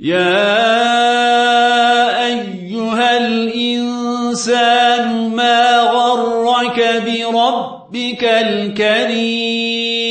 يا أيها الإنسان ما غرك بربك الكريم